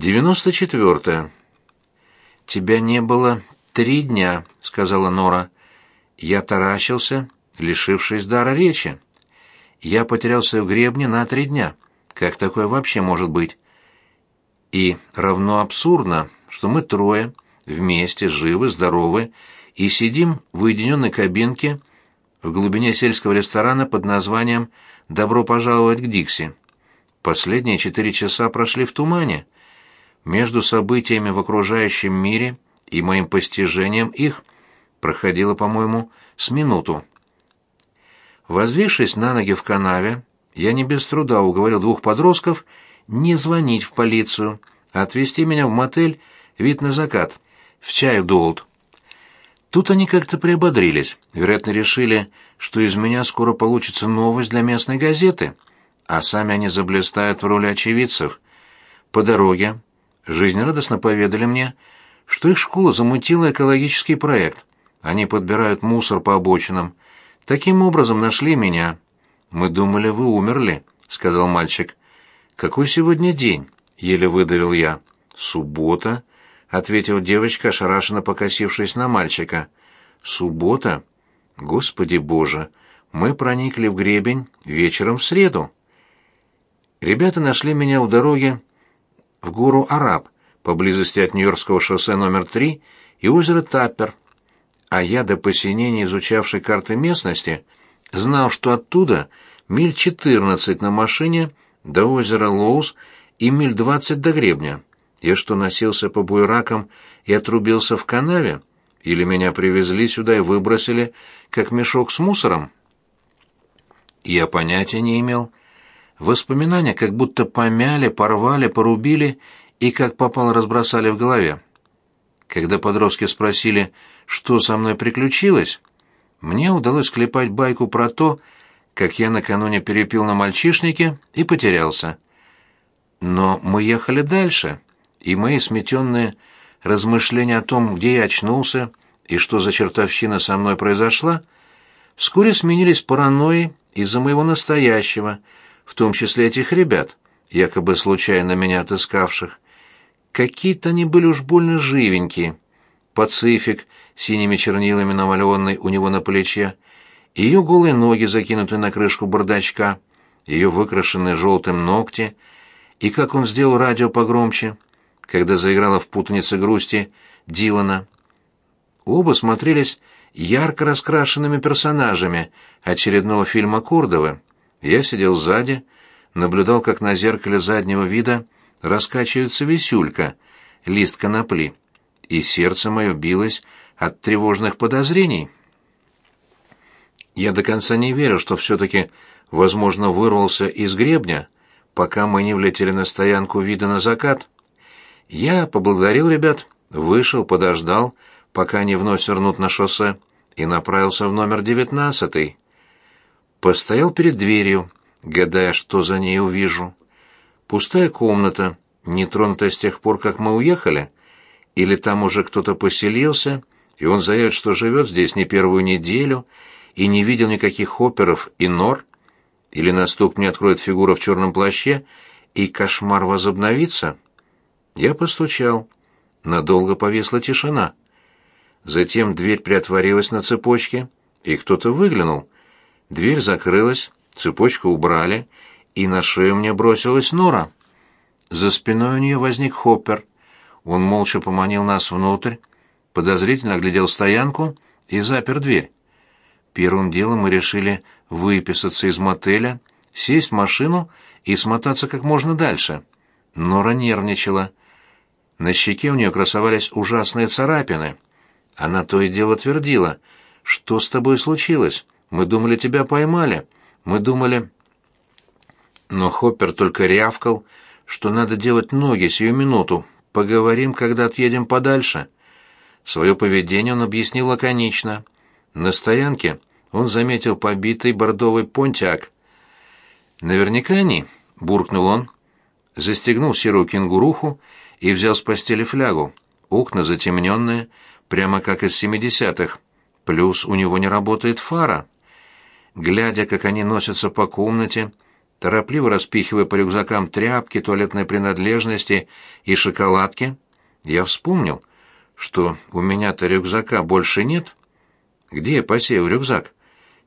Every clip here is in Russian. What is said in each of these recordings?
Девяносто четвертое. «Тебя не было три дня», — сказала Нора. Я таращился, лишившись дара речи. Я потерялся в гребне на три дня. Как такое вообще может быть? И равно абсурдно, что мы трое, вместе, живы, здоровы, и сидим в уединенной кабинке в глубине сельского ресторана под названием «Добро пожаловать к Дикси». Последние четыре часа прошли в тумане. Между событиями в окружающем мире и моим постижением их проходило, по-моему, с минуту. Возвившись на ноги в канаве, я не без труда уговорил двух подростков не звонить в полицию, а отвезти меня в мотель «Вид на закат» в Чай-Долд. Тут они как-то приободрились, вероятно, решили, что из меня скоро получится новость для местной газеты, а сами они заблистают в роли очевидцев. По дороге жизнерадостно поведали мне, что их школа замутила экологический проект. Они подбирают мусор по обочинам. Таким образом нашли меня. «Мы думали, вы умерли», — сказал мальчик. «Какой сегодня день?» — еле выдавил я. «Суббота», — ответила девочка, ошарашенно покосившись на мальчика. «Суббота? Господи Боже! Мы проникли в гребень вечером в среду». Ребята нашли меня у дороги в гору Араб, поблизости от Нью-Йоркского шоссе номер 3 и озера Таппер. А я, до посинения изучавший карты местности, знал, что оттуда миль 14 на машине до озера Лоус и миль 20 до гребня. Я что, носился по буеракам и отрубился в канаве? Или меня привезли сюда и выбросили, как мешок с мусором? Я понятия не имел. Воспоминания как будто помяли, порвали, порубили и как попало разбросали в голове. Когда подростки спросили, что со мной приключилось, мне удалось клепать байку про то, как я накануне перепил на мальчишнике и потерялся. Но мы ехали дальше, и мои сметенные размышления о том, где я очнулся и что за чертовщина со мной произошла, вскоре сменились паранойей из-за моего настоящего, в том числе этих ребят, якобы случайно меня отыскавших. Какие-то они были уж больно живенькие. Пацифик, синими чернилами намалеванный у него на плече, ее голые ноги, закинутые на крышку бардачка, ее выкрашенные желтым ногти, и как он сделал радио погромче, когда заиграла в путанице грусти Дилана. Оба смотрелись ярко раскрашенными персонажами очередного фильма Кордовы. Я сидел сзади, наблюдал, как на зеркале заднего вида раскачивается висюлька, лист конопли, и сердце мое билось от тревожных подозрений. Я до конца не верил, что все-таки, возможно, вырвался из гребня, пока мы не влетели на стоянку вида на закат. Я поблагодарил ребят, вышел, подождал, пока они вновь свернут на шоссе, и направился в номер девятнадцатый. Постоял перед дверью, гадая, что за ней увижу. Пустая комната, не тронутая с тех пор, как мы уехали, или там уже кто-то поселился, и он заявит, что живет здесь не первую неделю и не видел никаких оперов и нор, или на стук мне откроет фигура в черном плаще, и кошмар возобновится. Я постучал. Надолго повесла тишина. Затем дверь приотворилась на цепочке, и кто-то выглянул — Дверь закрылась, цепочку убрали, и на шею мне бросилась Нора. За спиной у нее возник Хоппер. Он молча поманил нас внутрь, подозрительно оглядел стоянку и запер дверь. Первым делом мы решили выписаться из мотеля, сесть в машину и смотаться как можно дальше. Нора нервничала. На щеке у нее красовались ужасные царапины. Она то и дело твердила. «Что с тобой случилось? Мы думали, тебя поймали. Мы думали...» Но Хоппер только рявкал, что надо делать ноги сию минуту. Поговорим, когда отъедем подальше. Свое поведение он объяснил лаконично. На стоянке он заметил побитый бордовый понтиак. «Наверняка они», — буркнул он, застегнул серую кенгуруху и взял с постели флягу. Окна затемненные, прямо как из семидесятых. Плюс у него не работает фара. Глядя, как они носятся по комнате, торопливо распихивая по рюкзакам тряпки, туалетные принадлежности и шоколадки, я вспомнил, что у меня-то рюкзака больше нет. Где я посеял рюкзак?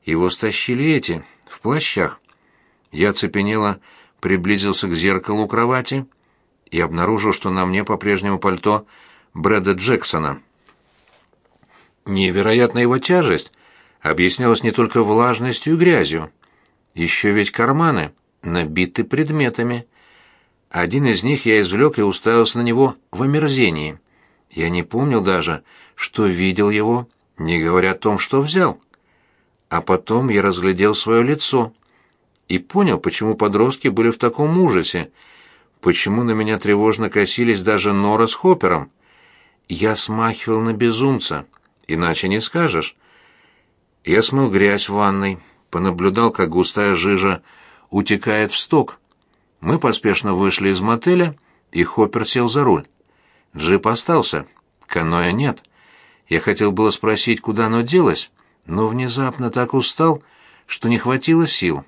Его стащили эти, в плащах. Я цепенело приблизился к зеркалу кровати и обнаружил, что на мне по-прежнему пальто Брэда Джексона. Невероятная его тяжесть объяснялась не только влажностью и грязью. Еще ведь карманы набиты предметами. Один из них я извлек и уставился на него в омерзении. Я не помнил даже, что видел его, не говоря о том, что взял. А потом я разглядел свое лицо и понял, почему подростки были в таком ужасе, почему на меня тревожно косились даже Нора с Хоппером. Я смахивал на безумца, иначе не скажешь. Я смыл грязь в ванной, понаблюдал, как густая жижа утекает в сток. Мы поспешно вышли из мотеля, и Хоппер сел за руль. Джип остался, каноэ нет. Я хотел было спросить, куда оно делось, но внезапно так устал, что не хватило сил.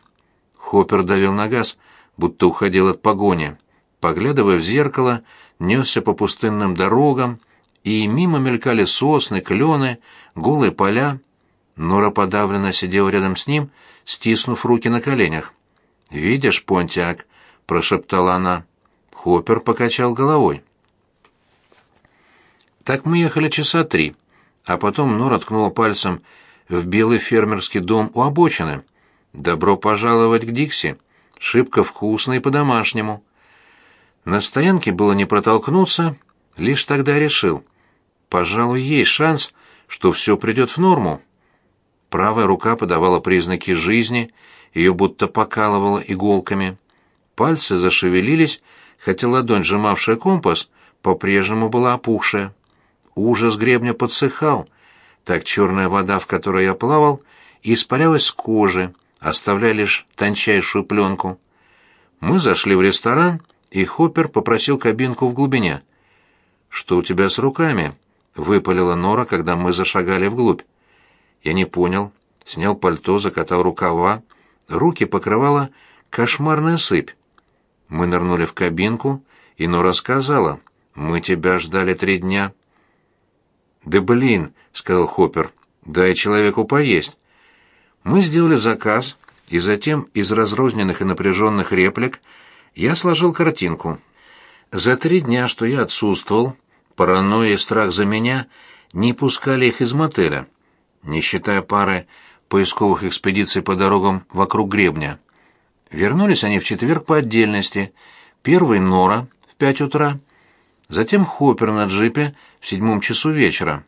Хоппер давил на газ, будто уходил от погони. Поглядывая в зеркало, несся по пустынным дорогам, и мимо мелькали сосны, клены, голые поля. Нора подавленно сидела рядом с ним, стиснув руки на коленях. «Видишь, Понтиак?» — прошептала она. Хоппер покачал головой. Так мы ехали часа три, а потом Нора ткнула пальцем в белый фермерский дом у обочины. «Добро пожаловать к Дикси. Шибко вкусно и по-домашнему». На стоянке было не протолкнуться, лишь тогда решил. Пожалуй, есть шанс, что все придет в норму. Правая рука подавала признаки жизни, ее будто покалывало иголками. Пальцы зашевелились, хотя ладонь, сжимавшая компас, по-прежнему была опухшая. Ужас гребня подсыхал. Так черная вода, в которой я плавал, испарялась с кожи, оставляя лишь тончайшую пленку. Мы зашли в ресторан, и Хоппер попросил кабинку в глубине. «Что у тебя с руками?» — выпалила Нора, когда мы зашагали вглубь. Я не понял, снял пальто, закатал рукава. Руки покрывала кошмарная сыпь. Мы нырнули в кабинку, и Нора сказала, «Мы тебя ждали три дня». «Да блин», — сказал Хоппер, — «дай человеку поесть». Мы сделали заказ, и затем из разрозненных и напряженных реплик я сложил картинку. За три дня, что я отсутствовал, паранойя и страх за меня не пускали их из мотеля, не считая пары поисковых экспедиций по дорогам вокруг гребня. Вернулись они в четверг по отдельности. Первый — Нора в пять утра, Затем Хоппер на джипе в седьмом часу вечера.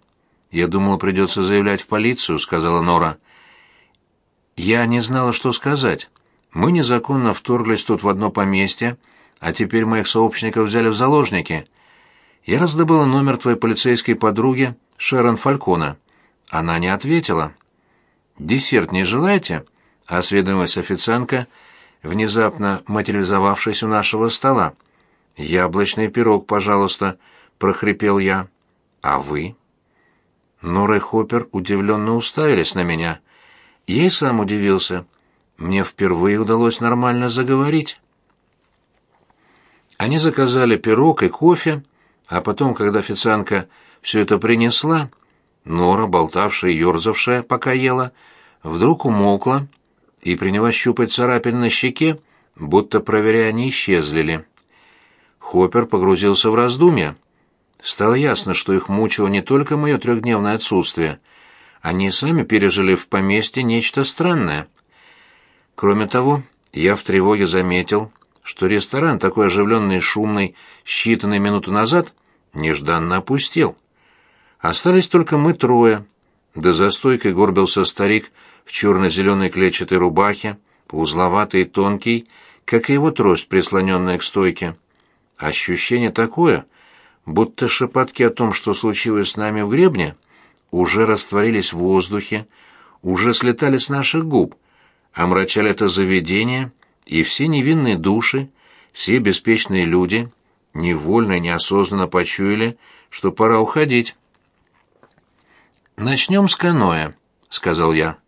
«Я думала, придется заявлять в полицию», — сказала Нора. «Я не знала, что сказать. Мы незаконно вторглись тут в одно поместье, а теперь моих сообщников взяли в заложники. Я раздобыла номер твоей полицейской подруги Шерон Фалькона. Она не ответила». «Десерт не желаете?» — осведомилась официантка, внезапно материализовавшись у нашего стола. «Яблочный пирог, пожалуйста», — прохрипел я. «А вы?» Нора и Хоппер удивленно уставились на меня. Я и сам удивился. Мне впервые удалось нормально заговорить. Они заказали пирог и кофе, а потом, когда официантка все это принесла, Нора, болтавшая и ерзавшая, пока ела, вдруг умолкла и принялась щупать царапины на щеке, будто проверяя, не исчезли ли. Хоппер погрузился в раздумья. Стало ясно, что их мучило не только мое трехдневное отсутствие. Они сами пережили в поместье нечто странное. Кроме того, я в тревоге заметил, что ресторан, такой оживленный и шумный считанные минуты назад, нежданно опустел. Остались только мы трое. Да за стойкой горбился старик в черно-зеленой клетчатой рубахе, узловатый и тонкий, как и его трость, прислоненная к стойке. Ощущение такое, будто шепотки о том, что случилось с нами в гребне, уже растворились в воздухе, уже слетали с наших губ, омрачали это заведение, и все невинные души, все беспечные люди невольно и неосознанно почуяли, что пора уходить. «Начнем с каноэ», — сказал я.